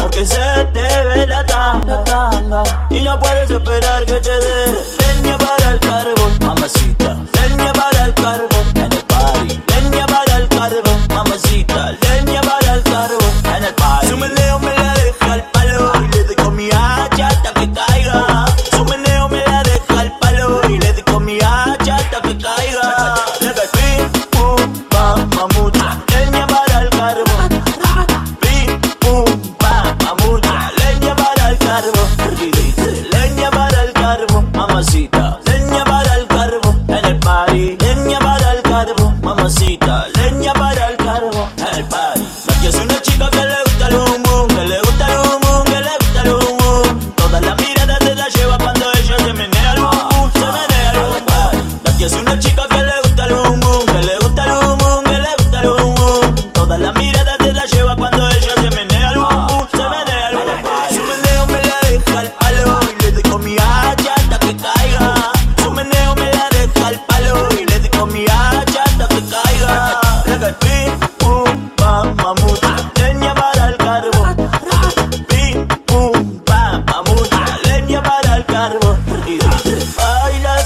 porque se te ve la tanga, tanga. Y no puedes esperar que te dé. Leña para el carbón, mamacita. Leña para el carbón, en el party. Leña para el carbón, mamacita. Leña para el carbón, en el party. Si me leo, me la deja al palo. Y le doy con mi hacha hasta. leña para el carbón.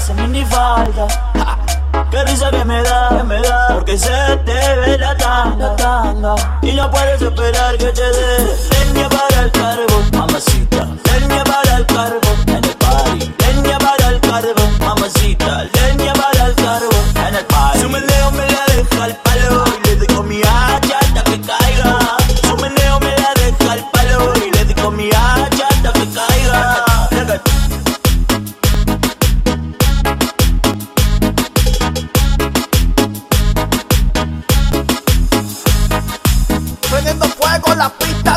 estás en minifalda. Qué risa que me da, que me da, porque se te ve la tanda, tanda. Y no puedes esperar que te dé leña para el carbón. la pista.